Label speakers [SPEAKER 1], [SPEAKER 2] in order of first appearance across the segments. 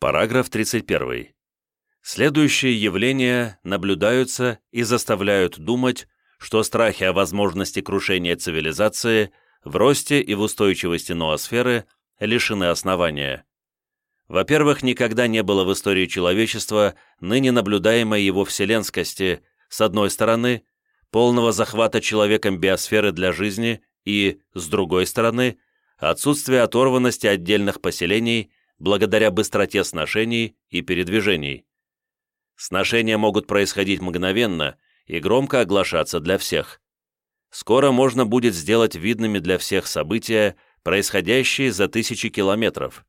[SPEAKER 1] Параграф 31. Следующие явления наблюдаются и заставляют думать, что страхи о возможности крушения цивилизации в росте и в устойчивости ноосферы лишены основания. Во-первых, никогда не было в истории человечества ныне наблюдаемой его вселенскости, с одной стороны, полного захвата человеком биосферы для жизни и, с другой стороны, отсутствия оторванности отдельных поселений благодаря быстроте сношений и передвижений. Сношения могут происходить мгновенно и громко оглашаться для всех. Скоро можно будет сделать видными для всех события, происходящие за тысячи километров.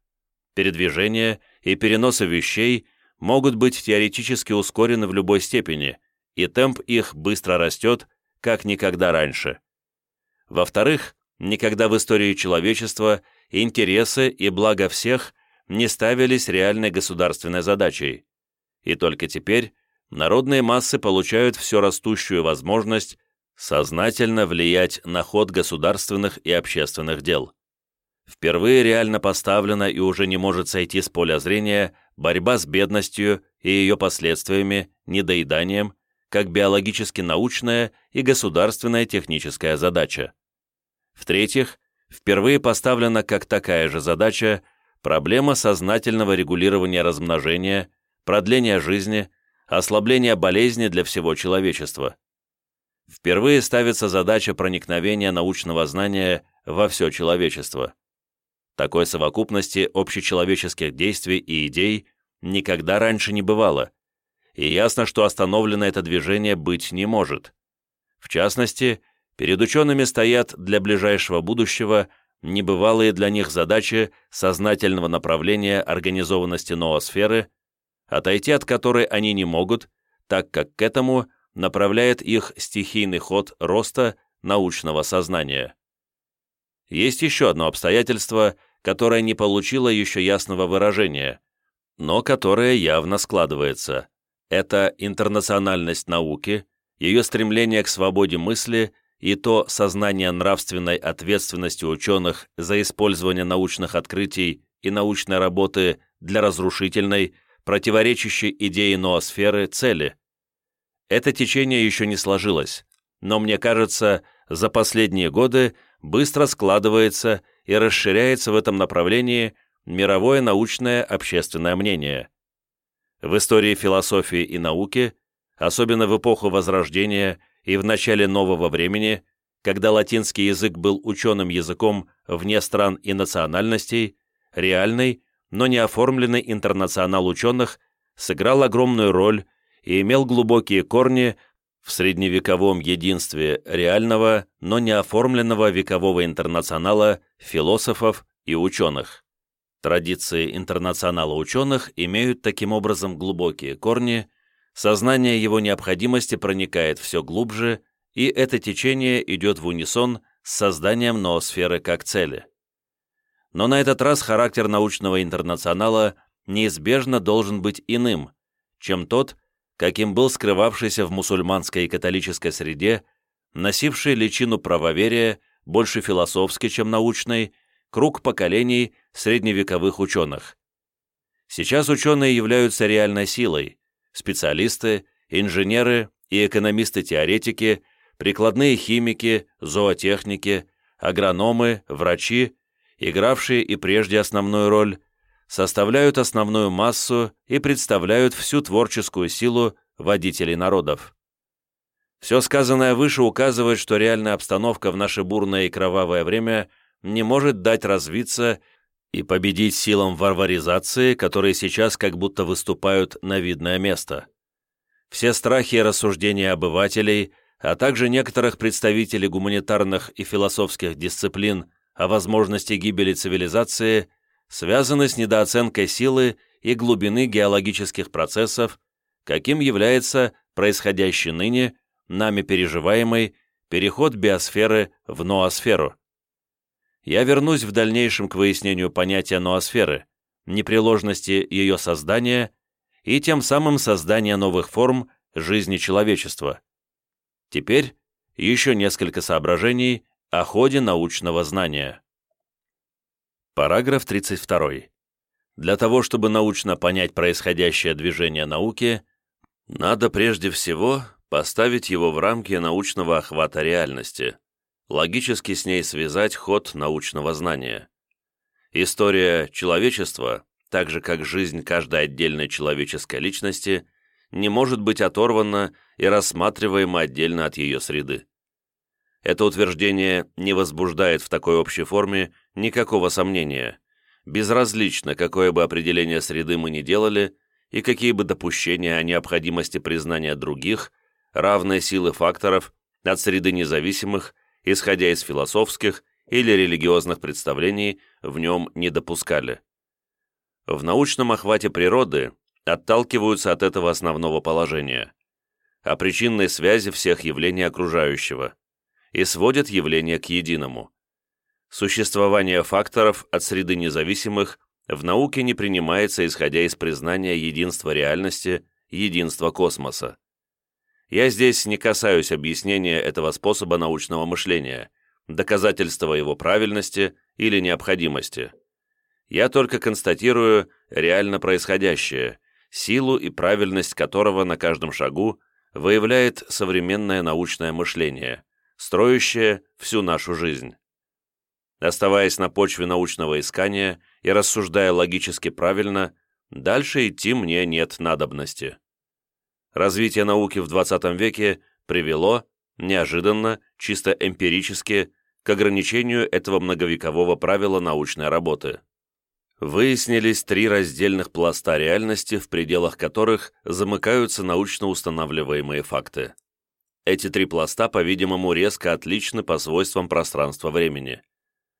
[SPEAKER 1] Передвижения и переносы вещей могут быть теоретически ускорены в любой степени, и темп их быстро растет, как никогда раньше. Во-вторых, никогда в истории человечества интересы и благо всех не ставились реальной государственной задачей. И только теперь народные массы получают все растущую возможность сознательно влиять на ход государственных и общественных дел. Впервые реально поставлена и уже не может сойти с поля зрения борьба с бедностью и ее последствиями, недоеданием, как биологически научная и государственная техническая задача. В-третьих, впервые поставлена как такая же задача проблема сознательного регулирования размножения, продления жизни, ослабления болезни для всего человечества. Впервые ставится задача проникновения научного знания во все человечество. Такой совокупности общечеловеческих действий и идей никогда раньше не бывало, и ясно, что остановлено это движение быть не может. В частности, перед учеными стоят для ближайшего будущего небывалые для них задачи сознательного направления организованности ноосферы, отойти от которой они не могут, так как к этому направляет их стихийный ход роста научного сознания. Есть еще одно обстоятельство, которое не получило еще ясного выражения, но которое явно складывается. Это интернациональность науки, ее стремление к свободе мысли и то сознание нравственной ответственности ученых за использование научных открытий и научной работы для разрушительной, противоречащей идее ноосферы цели. Это течение еще не сложилось, но мне кажется, за последние годы быстро складывается и расширяется в этом направлении мировое научное общественное мнение. В истории философии и науки, особенно в эпоху Возрождения и в начале нового времени, когда латинский язык был ученым языком вне стран и национальностей, реальный, но не оформленный интернационал ученых сыграл огромную роль и имел глубокие корни в средневековом единстве реального, но не оформленного векового интернационала философов и ученых. Традиции интернационала ученых имеют таким образом глубокие корни, сознание его необходимости проникает все глубже, и это течение идет в унисон с созданием ноосферы как цели. Но на этот раз характер научного интернационала неизбежно должен быть иным, чем тот, каким был скрывавшийся в мусульманской и католической среде, носивший личину правоверия, больше философский, чем научный, круг поколений средневековых ученых. Сейчас ученые являются реальной силой, специалисты, инженеры и экономисты-теоретики, прикладные химики, зоотехники, агрономы, врачи, игравшие и прежде основную роль, составляют основную массу и представляют всю творческую силу водителей народов. Все сказанное выше указывает, что реальная обстановка в наше бурное и кровавое время не может дать развиться и победить силам варваризации, которые сейчас как будто выступают на видное место. Все страхи и рассуждения обывателей, а также некоторых представителей гуманитарных и философских дисциплин о возможности гибели цивилизации связаны с недооценкой силы и глубины геологических процессов, каким является происходящий ныне, нами переживаемый, переход биосферы в ноосферу я вернусь в дальнейшем к выяснению понятия ноосферы, непреложности ее создания и тем самым создания новых форм жизни человечества. Теперь еще несколько соображений о ходе научного знания. Параграф 32. Для того, чтобы научно понять происходящее движение науки, надо прежде всего поставить его в рамки научного охвата реальности, логически с ней связать ход научного знания. История человечества, так же как жизнь каждой отдельной человеческой личности, не может быть оторвана и рассматриваема отдельно от ее среды. Это утверждение не возбуждает в такой общей форме никакого сомнения. Безразлично, какое бы определение среды мы ни делали и какие бы допущения о необходимости признания других, равной силы факторов от среды независимых, исходя из философских или религиозных представлений, в нем не допускали. В научном охвате природы отталкиваются от этого основного положения, о причинной связи всех явлений окружающего, и сводят явления к единому. Существование факторов от среды независимых в науке не принимается, исходя из признания единства реальности, единства космоса. Я здесь не касаюсь объяснения этого способа научного мышления, доказательства его правильности или необходимости. Я только констатирую реально происходящее, силу и правильность которого на каждом шагу выявляет современное научное мышление, строящее всю нашу жизнь. Оставаясь на почве научного искания и рассуждая логически правильно, дальше идти мне нет надобности. Развитие науки в XX веке привело, неожиданно, чисто эмпирически, к ограничению этого многовекового правила научной работы. Выяснились три раздельных пласта реальности, в пределах которых замыкаются научно устанавливаемые факты. Эти три пласта, по-видимому, резко отличны по свойствам пространства-времени.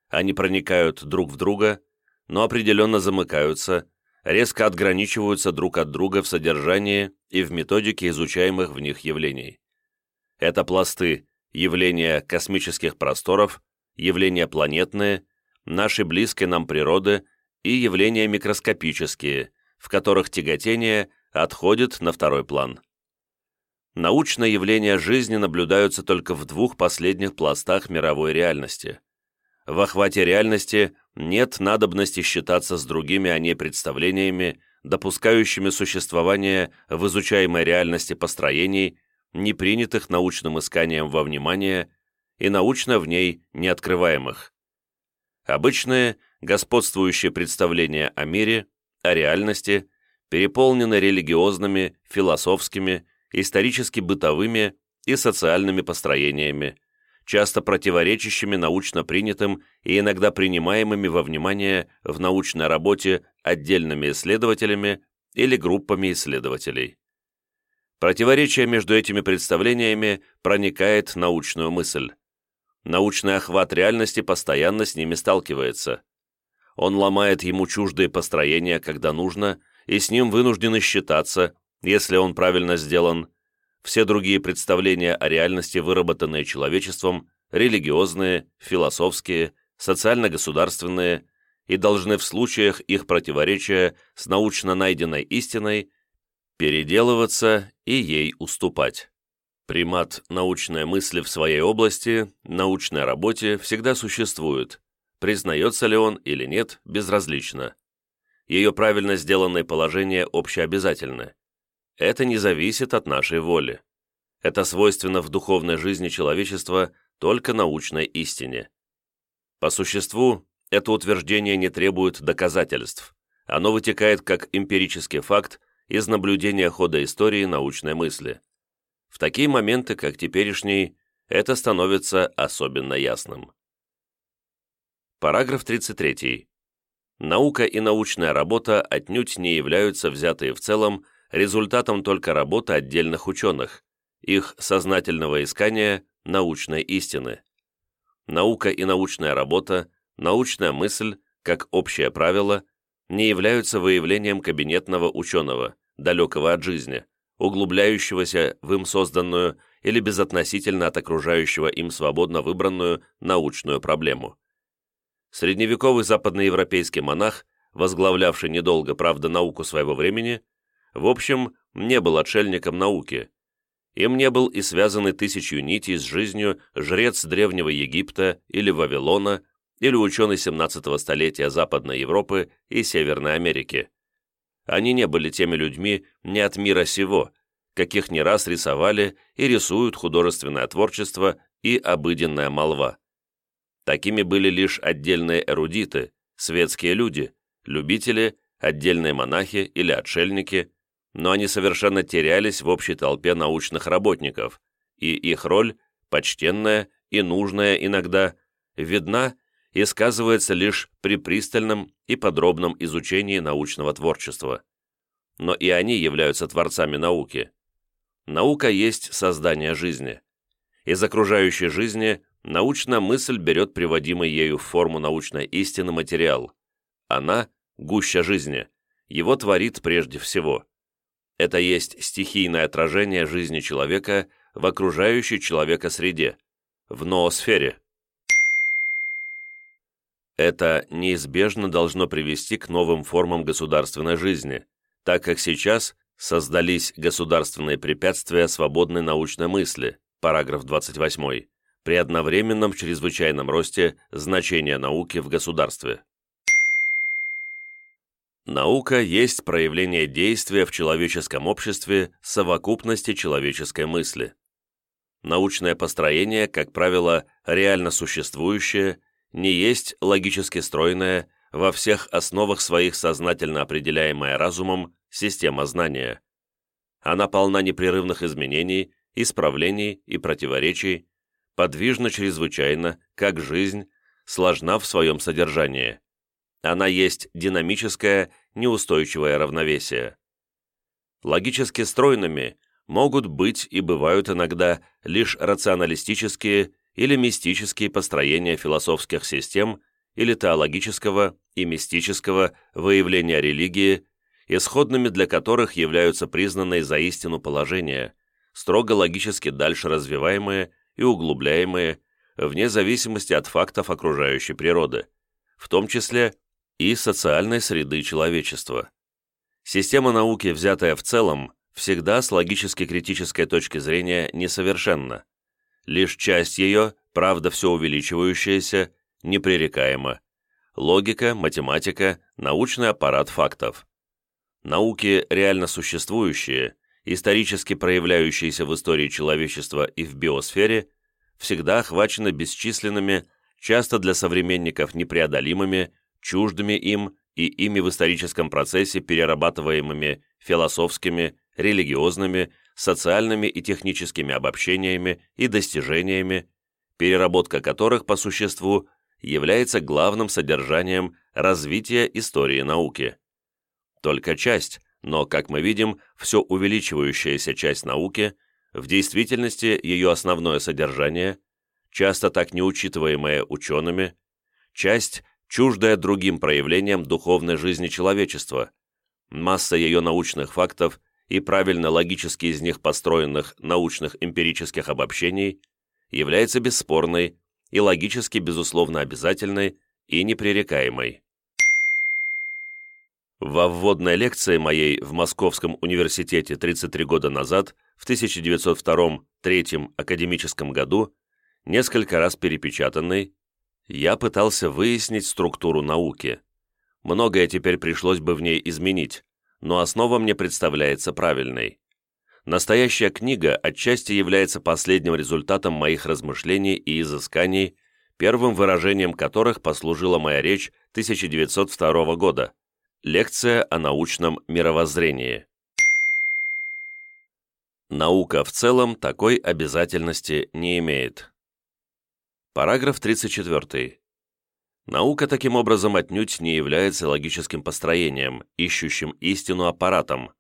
[SPEAKER 1] Они проникают друг в друга, но определенно замыкаются, резко отграничиваются друг от друга в содержании и в методике изучаемых в них явлений. Это пласты явления космических просторов, явления планетные, нашей близкой нам природы и явления микроскопические, в которых тяготение отходит на второй план. Научные явления жизни наблюдаются только в двух последних пластах мировой реальности. В охвате реальности нет надобности считаться с другими о ней представлениями, допускающими существование в изучаемой реальности построений, не принятых научным исканием во внимание и научно в ней не открываемых. Обычные господствующие представления о мире, о реальности, переполнены религиозными, философскими, исторически-бытовыми и социальными построениями, часто противоречащими научно принятым и иногда принимаемыми во внимание в научной работе отдельными исследователями или группами исследователей. Противоречие между этими представлениями проникает научную мысль. Научный охват реальности постоянно с ними сталкивается. Он ломает ему чуждые построения, когда нужно, и с ним вынуждены считаться, если он правильно сделан. Все другие представления о реальности, выработанные человечеством, религиозные, философские, социально-государственные, и должны в случаях их противоречия с научно найденной истиной переделываться и ей уступать. Примат научной мысли в своей области, научной работе всегда существует, признается ли он или нет, безразлично. Ее правильно сделанное положение общеобязательны. Это не зависит от нашей воли. Это свойственно в духовной жизни человечества только научной истине. По существу, это утверждение не требует доказательств. Оно вытекает как эмпирический факт из наблюдения хода истории научной мысли. В такие моменты, как теперешний, это становится особенно ясным. Параграф 33. Наука и научная работа отнюдь не являются взятые в целом результатом только работы отдельных ученых, их сознательного искания научной истины. Наука и научная работа, научная мысль, как общее правило, не являются выявлением кабинетного ученого, далекого от жизни, углубляющегося в им созданную или безотносительно от окружающего им свободно выбранную научную проблему. Средневековый западноевропейский монах, возглавлявший недолго, правда, науку своего времени, в общем, не был отшельником науки. Им не был и связанный тысячью нитей с жизнью жрец Древнего Египта или Вавилона, или ученый 17-го столетия Западной Европы и Северной Америки. Они не были теми людьми не от мира сего, каких не раз рисовали и рисуют художественное творчество и обыденная молва. Такими были лишь отдельные эрудиты, светские люди, любители, отдельные монахи или отшельники, но они совершенно терялись в общей толпе научных работников, и их роль, почтенная и нужная иногда, видна и сказывается лишь при пристальном и подробном изучении научного творчества. Но и они являются творцами науки. Наука есть создание жизни. Из окружающей жизни научная мысль берет приводимый ею в форму научной истины материал. Она – гуща жизни, его творит прежде всего. Это есть стихийное отражение жизни человека в окружающей человека среде, в ноосфере. Это неизбежно должно привести к новым формам государственной жизни, так как сейчас создались государственные препятствия свободной научной мысли, параграф 28, при одновременном чрезвычайном росте значения науки в государстве. Наука есть проявление действия в человеческом обществе совокупности человеческой мысли. Научное построение, как правило, реально существующее, не есть логически стройное, во всех основах своих сознательно определяемая разумом система знания. Она полна непрерывных изменений, исправлений и противоречий, подвижна чрезвычайно, как жизнь, сложна в своем содержании. Она есть динамическое, неустойчивое равновесие. Логически стройными могут быть и бывают иногда лишь рационалистические или мистические построения философских систем или теологического и мистического выявления религии, исходными для которых являются признанные за истину положения, строго логически дальше развиваемые и углубляемые, вне зависимости от фактов окружающей природы, в том числе и социальной среды человечества. Система науки, взятая в целом, всегда с логически-критической точки зрения несовершенна. Лишь часть ее, правда все увеличивающаяся, непререкаема. Логика, математика, научный аппарат фактов. Науки, реально существующие, исторически проявляющиеся в истории человечества и в биосфере, всегда охвачены бесчисленными, часто для современников непреодолимыми, чуждыми им и ими в историческом процессе перерабатываемыми философскими, религиозными, социальными и техническими обобщениями и достижениями, переработка которых по существу является главным содержанием развития истории науки. Только часть, но, как мы видим, все увеличивающаяся часть науки, в действительности ее основное содержание, часто так не учитываемое учеными, часть, чуждая другим проявлениям духовной жизни человечества, масса ее научных фактов и правильно логически из них построенных научных эмпирических обобщений является бесспорной и логически безусловно обязательной и непререкаемой. Во вводной лекции моей в Московском университете 33 года назад, в 1902-3 академическом году, несколько раз перепечатанной, я пытался выяснить структуру науки. Многое теперь пришлось бы в ней изменить, но основа мне представляется правильной. Настоящая книга отчасти является последним результатом моих размышлений и изысканий, первым выражением которых послужила моя речь 1902 года, лекция о научном мировоззрении. Наука в целом такой обязательности не имеет. Параграф 34. Наука таким образом отнюдь не является логическим построением, ищущим истину аппаратом.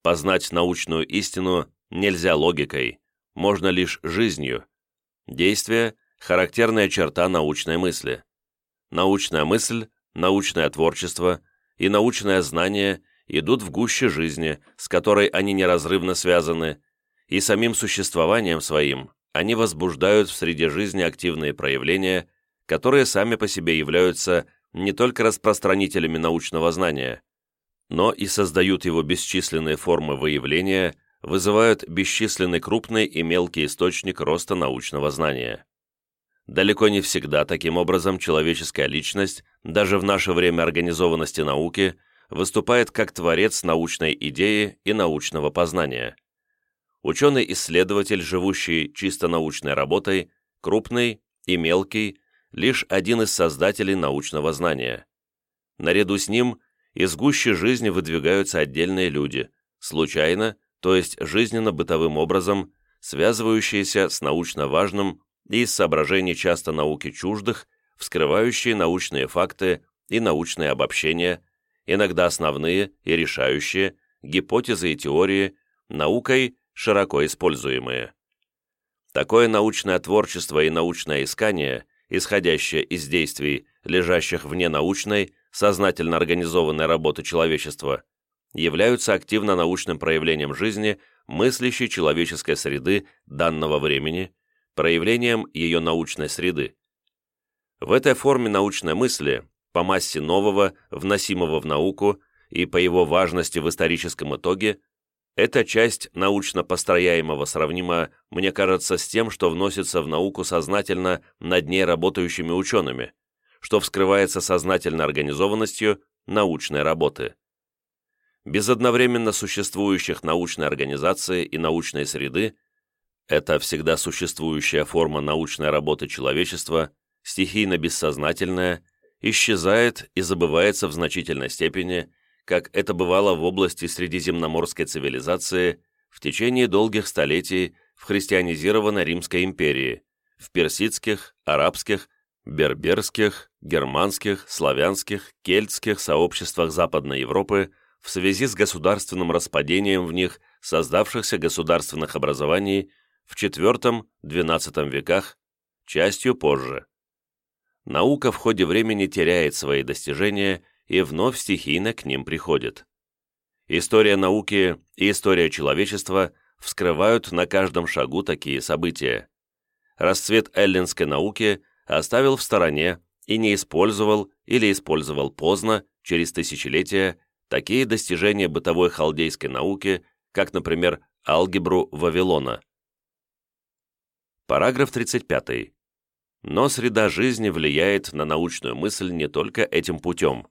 [SPEAKER 1] Познать научную истину нельзя логикой, можно лишь жизнью. Действие – характерная черта научной мысли. Научная мысль, научное творчество и научное знание идут в гуще жизни, с которой они неразрывно связаны, и самим существованием своим они возбуждают в среде жизни активные проявления – которые сами по себе являются не только распространителями научного знания, но и создают его бесчисленные формы выявления, вызывают бесчисленный крупный и мелкий источник роста научного знания. Далеко не всегда таким образом человеческая личность, даже в наше время организованности науки, выступает как творец научной идеи и научного познания. Ученый-исследователь, живущий чисто научной работой, крупный и мелкий, лишь один из создателей научного знания. Наряду с ним из гущи жизни выдвигаются отдельные люди, случайно, то есть жизненно-бытовым образом, связывающиеся с научно важным и из соображений часто науки чуждых, вскрывающие научные факты и научные обобщения, иногда основные и решающие, гипотезы и теории, наукой широко используемые. Такое научное творчество и научное искание, исходящее из действий, лежащих вне научной, сознательно организованной работы человечества, являются активно научным проявлением жизни мыслящей человеческой среды данного времени, проявлением ее научной среды. В этой форме научной мысли, по массе нового, вносимого в науку и по его важности в историческом итоге, эта часть научно построяемого сравнима, мне кажется, с тем, что вносится в науку сознательно над ней работающими учеными, что вскрывается сознательной организованностью научной работы. Без одновременно существующих научной организации и научной среды это всегда существующая форма научной работы человечества, стихийно-бессознательная, исчезает и забывается в значительной степени, как это бывало в области средиземноморской цивилизации в течение долгих столетий в христианизированной Римской империи, в персидских, арабских, берберских, германских, славянских, кельтских сообществах Западной Европы в связи с государственным распадением в них создавшихся государственных образований в IV-XII веках, частью позже. Наука в ходе времени теряет свои достижения и вновь стихийно к ним приходит. История науки и история человечества вскрывают на каждом шагу такие события. Расцвет эллинской науки оставил в стороне и не использовал или использовал поздно, через тысячелетия, такие достижения бытовой халдейской науки, как, например, алгебру Вавилона. Параграф 35. Но среда жизни влияет на научную мысль не только этим путем,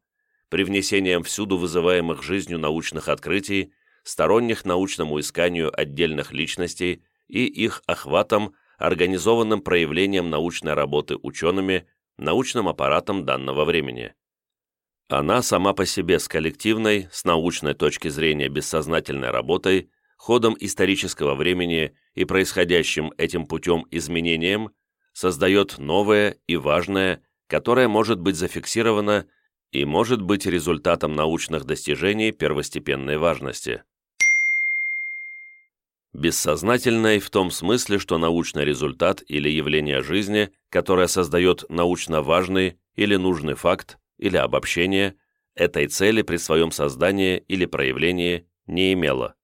[SPEAKER 1] привнесением всюду вызываемых жизнью научных открытий, сторонних научному исканию отдельных личностей и их охватом, организованным проявлением научной работы учеными, научным аппаратом данного времени. Она сама по себе с коллективной, с научной точки зрения бессознательной работой, ходом исторического времени и происходящим этим путем изменением создает новое и важное, которое может быть зафиксировано и может быть результатом научных достижений первостепенной важности. Бессознательной в том смысле, что научный результат или явление жизни, которое создает научно важный или нужный факт или обобщение, этой цели при своем создании или проявлении не имело.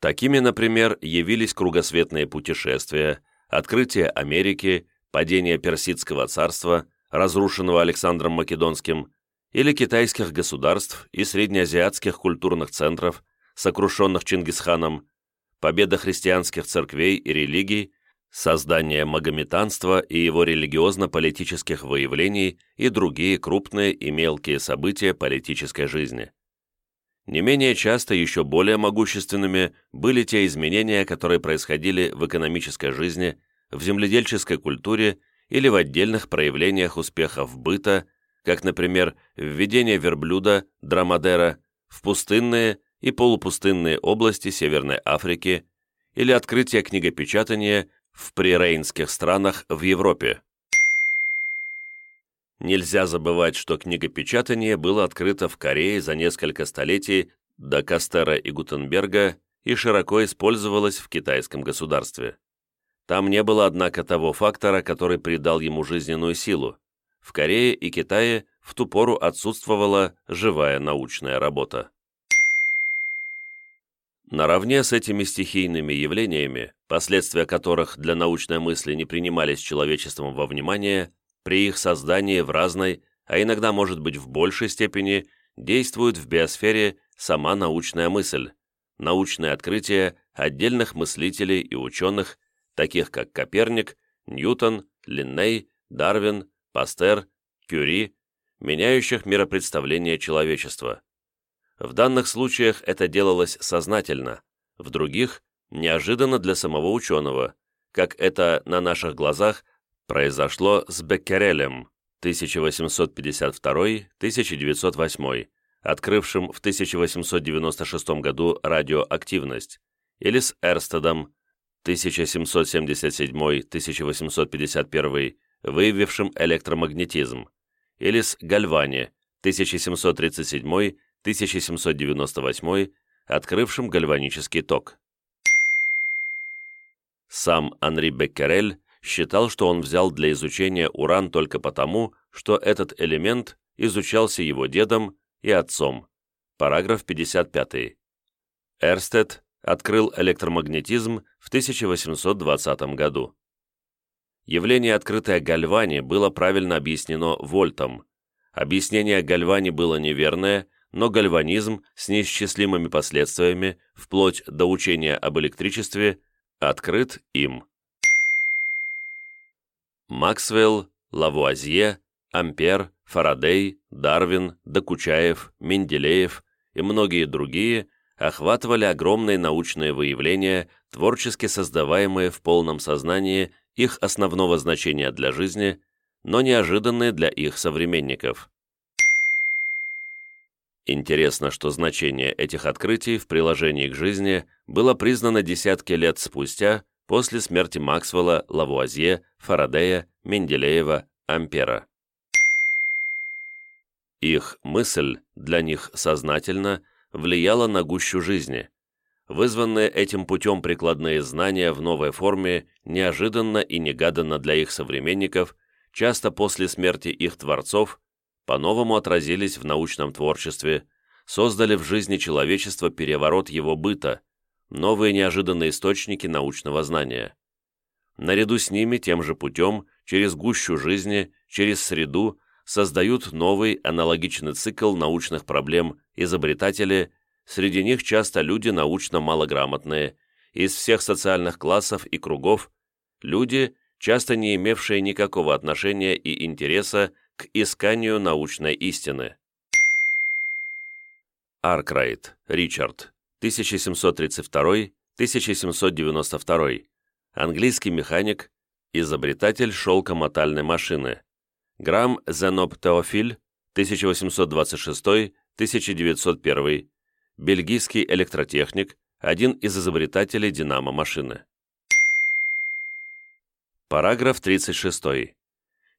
[SPEAKER 1] Такими, например, явились кругосветные путешествия, открытие Америки, падение Персидского царства, разрушенного Александром Македонским, или китайских государств и среднеазиатских культурных центров, сокрушенных Чингисханом, победа христианских церквей и религий, создание магометанства и его религиозно-политических выявлений и другие крупные и мелкие события политической жизни. Не менее часто еще более могущественными были те изменения, которые происходили в экономической жизни, в земледельческой культуре или в отдельных проявлениях успехов быта, как, например, введение верблюда, драмадера, в пустынные и полупустынные области Северной Африки или открытие книгопечатания в прирейнских странах в Европе. Нельзя забывать, что книгопечатание было открыто в Корее за несколько столетий до Кастера и Гутенберга и широко использовалось в китайском государстве. Там не было, однако, того фактора, который придал ему жизненную силу. В Корее и Китае в ту пору отсутствовала живая научная работа. Наравне с этими стихийными явлениями, последствия которых для научной мысли не принимались человечеством во внимание, при их создании в разной, а иногда, может быть, в большей степени, действует в биосфере сама научная мысль, научные открытия отдельных мыслителей и ученых, таких как Коперник, Ньютон, Линней, Дарвин, Пастер, Кюри, меняющих миропредставление человечества. В данных случаях это делалось сознательно, в других – неожиданно для самого ученого, как это на наших глазах произошло с Беккерелем 1852-1908, открывшим в 1896 году радиоактивность, или с Эрстедом 1777-1851, выявившим электромагнетизм, или с Гальвани 1737-1798, открывшим гальванический ток. Сам Анри Беккерель считал, что он взял для изучения уран только потому, что этот элемент изучался его дедом и отцом. Параграф 55. Эрстед открыл электромагнетизм в 1820 году. Явление, открытое Гальвани, было правильно объяснено Вольтом. Объяснение Гальвани было неверное, но гальванизм с неисчислимыми последствиями, вплоть до учения об электричестве, открыт им. Максвелл, Лавуазье, Ампер, Фарадей, Дарвин, Докучаев, Менделеев и многие другие охватывали огромные научные выявления, творчески создаваемые в полном сознании их основного значения для жизни, но неожиданные для их современников. Интересно, что значение этих открытий в приложении к жизни было признано десятки лет спустя после смерти Максвелла, Лавуазье, Фарадея, Менделеева, Ампера. Их мысль, для них сознательно, влияла на гущу жизни. Вызванные этим путем прикладные знания в новой форме неожиданно и негаданно для их современников, часто после смерти их творцов, по-новому отразились в научном творчестве, создали в жизни человечества переворот его быта, новые неожиданные источники научного знания. Наряду с ними тем же путем, через гущу жизни, через среду, создают новый аналогичный цикл научных проблем изобретатели, среди них часто люди научно малограмотные, из всех социальных классов и кругов, люди, часто не имевшие никакого отношения и интереса к исканию научной истины. Аркрайт, Ричард, 1732-1792, английский механик, изобретатель шелкомотальной машины. Грамм Зеноб Теофиль, 1826-1901, бельгийский электротехник, один из изобретателей динамо-машины. Параграф 36.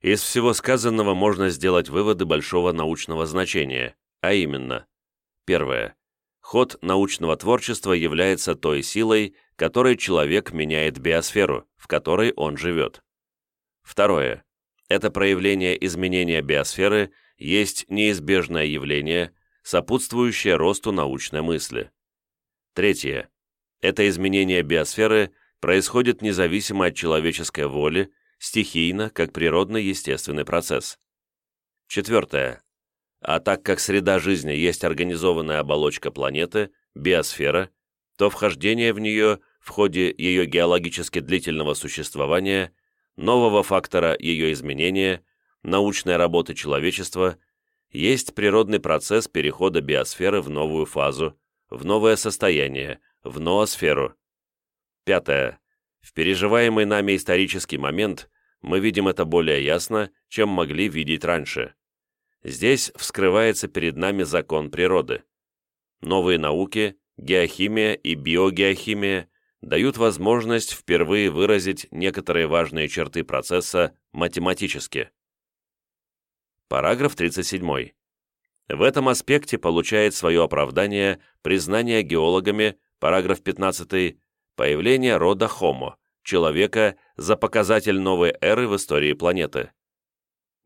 [SPEAKER 1] Из всего сказанного можно сделать выводы большого научного значения, а именно, первое. Ход научного творчества является той силой, которой человек меняет биосферу, в которой он живет. Второе. Это проявление изменения биосферы есть неизбежное явление, сопутствующее росту научной мысли. Третье. Это изменение биосферы происходит независимо от человеческой воли, стихийно, как природный естественный процесс. Четвертое. А так как среда жизни есть организованная оболочка планеты, биосфера, то вхождение в нее в ходе ее геологически длительного существования, нового фактора ее изменения, научной работы человечества, есть природный процесс перехода биосферы в новую фазу, в новое состояние, в ноосферу. Пятое. В переживаемый нами исторический момент мы видим это более ясно, чем могли видеть раньше. Здесь вскрывается перед нами закон природы. Новые науки, геохимия и биогеохимия дают возможность впервые выразить некоторые важные черты процесса математически. Параграф 37. В этом аспекте получает свое оправдание признание геологами, параграф 15, появление рода Homo, человека за показатель новой эры в истории планеты.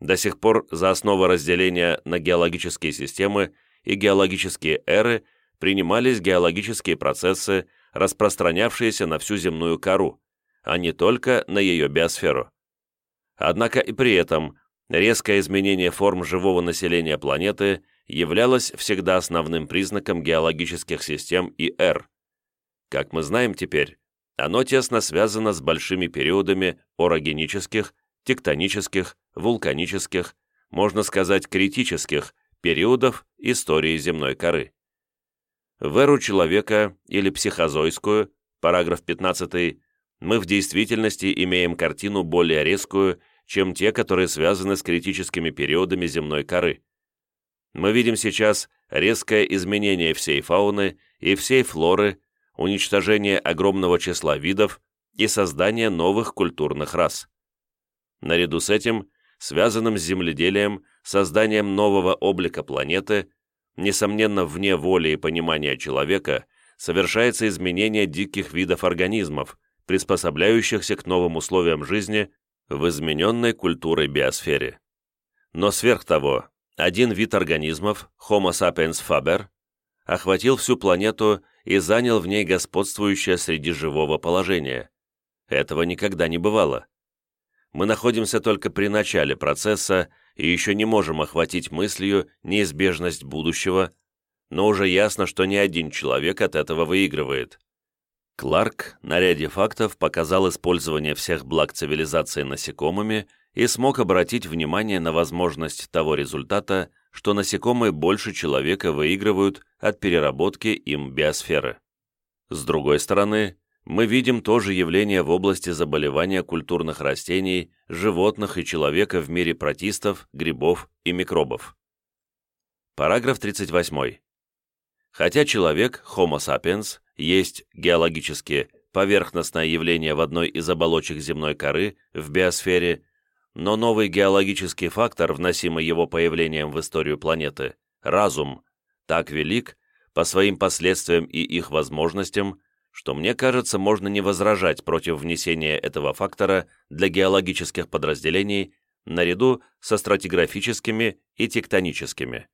[SPEAKER 1] До сих пор за основу разделения на геологические системы и геологические эры принимались геологические процессы, распространявшиеся на всю земную кору, а не только на ее биосферу. Однако и при этом резкое изменение форм живого населения планеты являлось всегда основным признаком геологических систем и эр. Как мы знаем теперь, Оно тесно связано с большими периодами орогенических, тектонических, вулканических, можно сказать, критических периодов истории земной коры. В эру человека или психозойскую, параграф 15, мы в действительности имеем картину более резкую, чем те, которые связаны с критическими периодами земной коры. Мы видим сейчас резкое изменение всей фауны и всей флоры, уничтожение огромного числа видов и создание новых культурных рас. Наряду с этим, связанным с земледелием, созданием нового облика планеты, несомненно, вне воли и понимания человека, совершается изменение диких видов организмов, приспособляющихся к новым условиям жизни в измененной культурой биосфере. Но сверх того, один вид организмов, Homo sapiens faber, охватил всю планету и занял в ней господствующее среди живого положение. Этого никогда не бывало. Мы находимся только при начале процесса и еще не можем охватить мыслью неизбежность будущего, но уже ясно, что ни один человек от этого выигрывает. Кларк на ряде фактов показал использование всех благ цивилизации насекомыми и смог обратить внимание на возможность того результата, что насекомые больше человека выигрывают от переработки им биосферы. С другой стороны, мы видим тоже явление в области заболевания культурных растений, животных и человека в мире протистов, грибов и микробов. Параграф 38. Хотя человек, Homo sapiens, есть геологически поверхностное явление в одной из оболочек земной коры в биосфере, но новый геологический фактор, вносимый его появлением в историю планеты, разум, так велик по своим последствиям и их возможностям, что мне кажется, можно не возражать против внесения этого фактора для геологических подразделений наряду со стратиграфическими и тектоническими.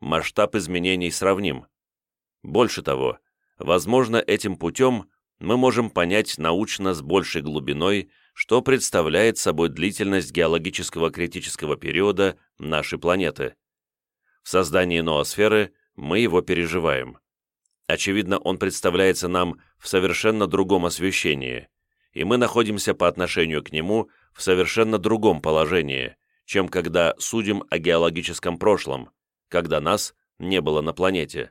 [SPEAKER 1] Масштаб изменений сравним. Больше того, возможно, этим путем мы можем понять научно с большей глубиной, что представляет собой длительность геологического критического периода нашей планеты. В создании ноосферы мы его переживаем. Очевидно, он представляется нам в совершенно другом освещении, и мы находимся по отношению к нему в совершенно другом положении, чем когда судим о геологическом прошлом, когда нас не было на планете.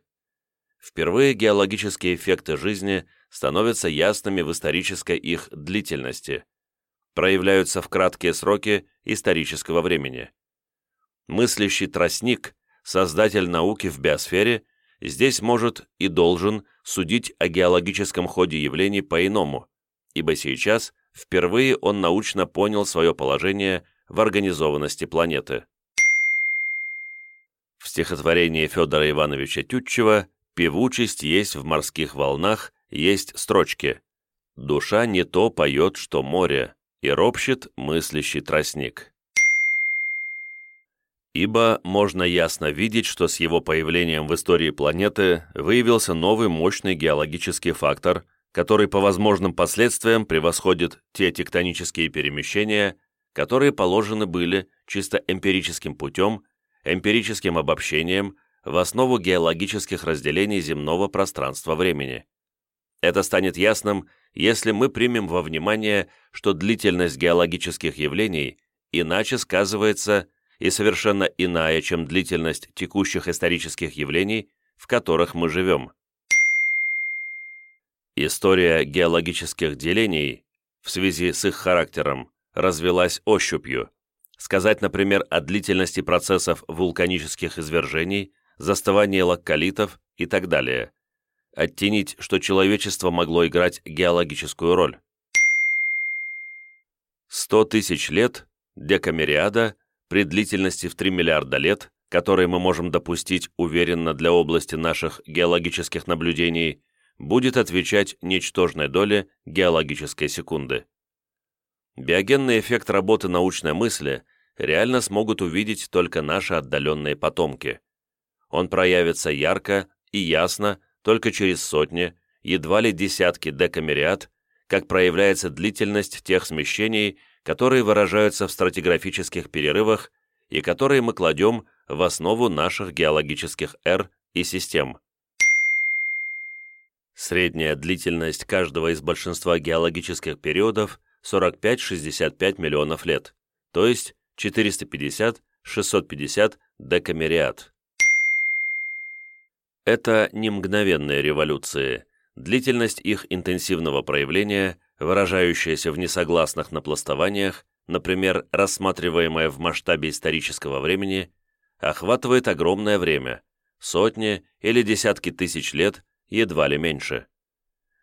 [SPEAKER 1] Впервые геологические эффекты жизни становятся ясными в исторической их длительности, проявляются в краткие сроки исторического времени. Мыслящий тростник, создатель науки в биосфере, здесь может и должен судить о геологическом ходе явлений по-иному, ибо сейчас впервые он научно понял свое положение в организованности планеты. В стихотворении Федора Ивановича Тютчева «Певучесть есть в морских волнах» есть строчки «Душа не то поет, что море, и ропщет мыслящий тростник» ибо можно ясно видеть, что с его появлением в истории планеты выявился новый мощный геологический фактор, который по возможным последствиям превосходит те тектонические перемещения, которые положены были чисто эмпирическим путем, эмпирическим обобщением в основу геологических разделений земного пространства-времени. Это станет ясным, если мы примем во внимание, что длительность геологических явлений иначе сказывается и совершенно иная, чем длительность текущих исторических явлений, в которых мы живем. История геологических делений в связи с их характером развелась ощупью. Сказать, например, о длительности процессов вулканических извержений, застывания лакколитов и так далее. Оттенить, что человечество могло играть геологическую роль. Сто тысяч лет декамериада при длительности в 3 миллиарда лет, которые мы можем допустить уверенно для области наших геологических наблюдений, будет отвечать ничтожной доле геологической секунды. Биогенный эффект работы научной мысли реально смогут увидеть только наши отдаленные потомки. Он проявится ярко и ясно только через сотни, едва ли десятки декамериад, как проявляется длительность тех смещений, которые выражаются в стратиграфических перерывах и которые мы кладем в основу наших геологических эр и систем. Средняя длительность каждого из большинства геологических периодов 45-65 миллионов лет, то есть 450-650 декамериад. Это не мгновенные революции. Длительность их интенсивного проявления, выражающаяся в несогласных напластованиях, например, рассматриваемая в масштабе исторического времени, охватывает огромное время, сотни или десятки тысяч лет, едва ли меньше.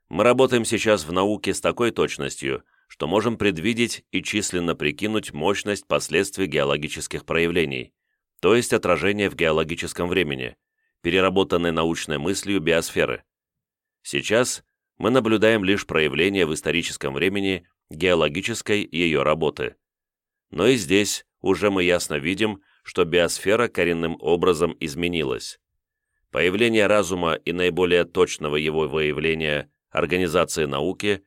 [SPEAKER 1] Мы работаем сейчас в науке с такой точностью, что можем предвидеть и численно прикинуть мощность последствий геологических проявлений, то есть отражения в геологическом времени, переработанной научной мыслью биосферы. Сейчас мы наблюдаем лишь проявление в историческом времени геологической ее работы. Но и здесь уже мы ясно видим, что биосфера коренным образом изменилась. Появление разума и наиболее точного его выявления организации науки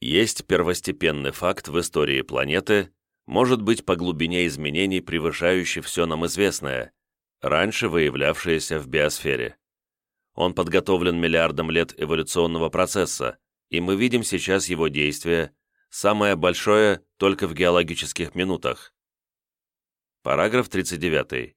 [SPEAKER 1] есть первостепенный факт в истории планеты, может быть по глубине изменений превышающий все нам известное, раньше выявлявшиеся в биосфере. Он подготовлен миллиардом лет эволюционного процесса, и мы видим сейчас его действия, самое большое только в геологических минутах. Параграф 39.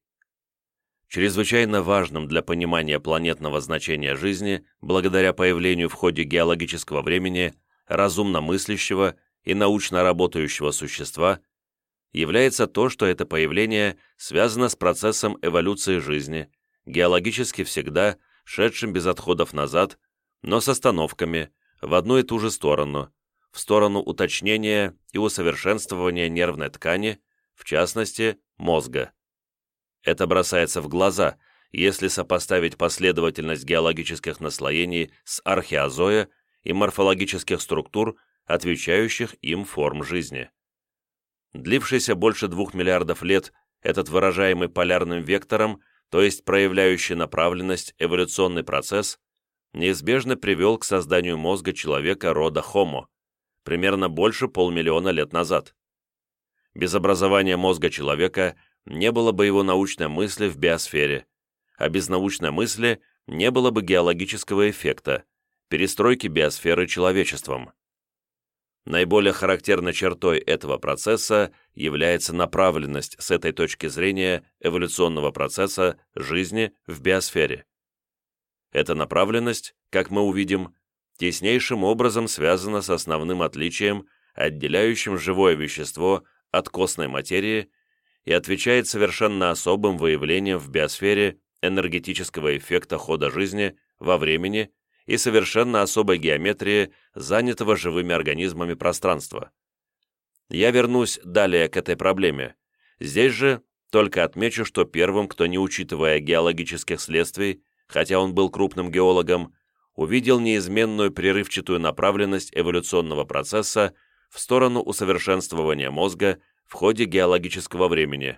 [SPEAKER 1] Чрезвычайно важным для понимания планетного значения жизни, благодаря появлению в ходе геологического времени разумно мыслящего и научно работающего существа, является то, что это появление связано с процессом эволюции жизни, геологически всегда шедшим без отходов назад, но с остановками в одну и ту же сторону, в сторону уточнения и усовершенствования нервной ткани, в частности, мозга. Это бросается в глаза, если сопоставить последовательность геологических наслоений с археозоя и морфологических структур, отвечающих им форм жизни длившийся больше двух миллиардов лет, этот выражаемый полярным вектором, то есть проявляющий направленность эволюционный процесс, неизбежно привел к созданию мозга человека рода Homo, примерно больше полмиллиона лет назад. Без образования мозга человека не было бы его научной мысли в биосфере, а без научной мысли не было бы геологического эффекта, перестройки биосферы человечеством. Наиболее характерной чертой этого процесса является направленность с этой точки зрения эволюционного процесса жизни в биосфере. Эта направленность, как мы увидим, теснейшим образом связана с основным отличием, отделяющим живое вещество от костной материи и отвечает совершенно особым выявлением в биосфере энергетического эффекта хода жизни во времени и совершенно особой геометрии занятого живыми организмами пространства. Я вернусь далее к этой проблеме. Здесь же только отмечу, что первым, кто не учитывая геологических следствий, хотя он был крупным геологом, увидел неизменную прерывчатую направленность эволюционного процесса в сторону усовершенствования мозга в ходе геологического времени,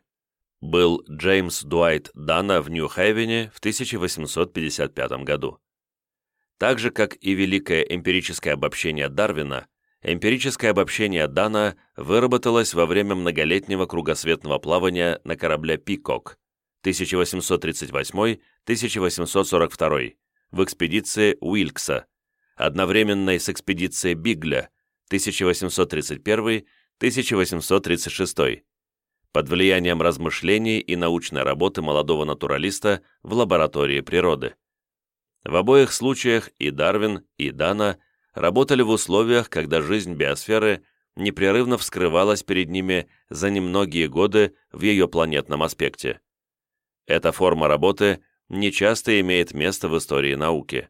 [SPEAKER 1] был Джеймс Дуайт Дана в Нью-Хейвене в 1855 году. Так же, как и великое эмпирическое обобщение Дарвина, эмпирическое обобщение Дана выработалось во время многолетнего кругосветного плавания на корабле «Пикок» 1838-1842 в экспедиции Уилкса, одновременной с экспедицией Бигля 1831-1836, под влиянием размышлений и научной работы молодого натуралиста в лаборатории природы. В обоих случаях и Дарвин, и Дана работали в условиях, когда жизнь биосферы непрерывно вскрывалась перед ними за немногие годы в ее планетном аспекте. Эта форма работы нечасто имеет место в истории науки.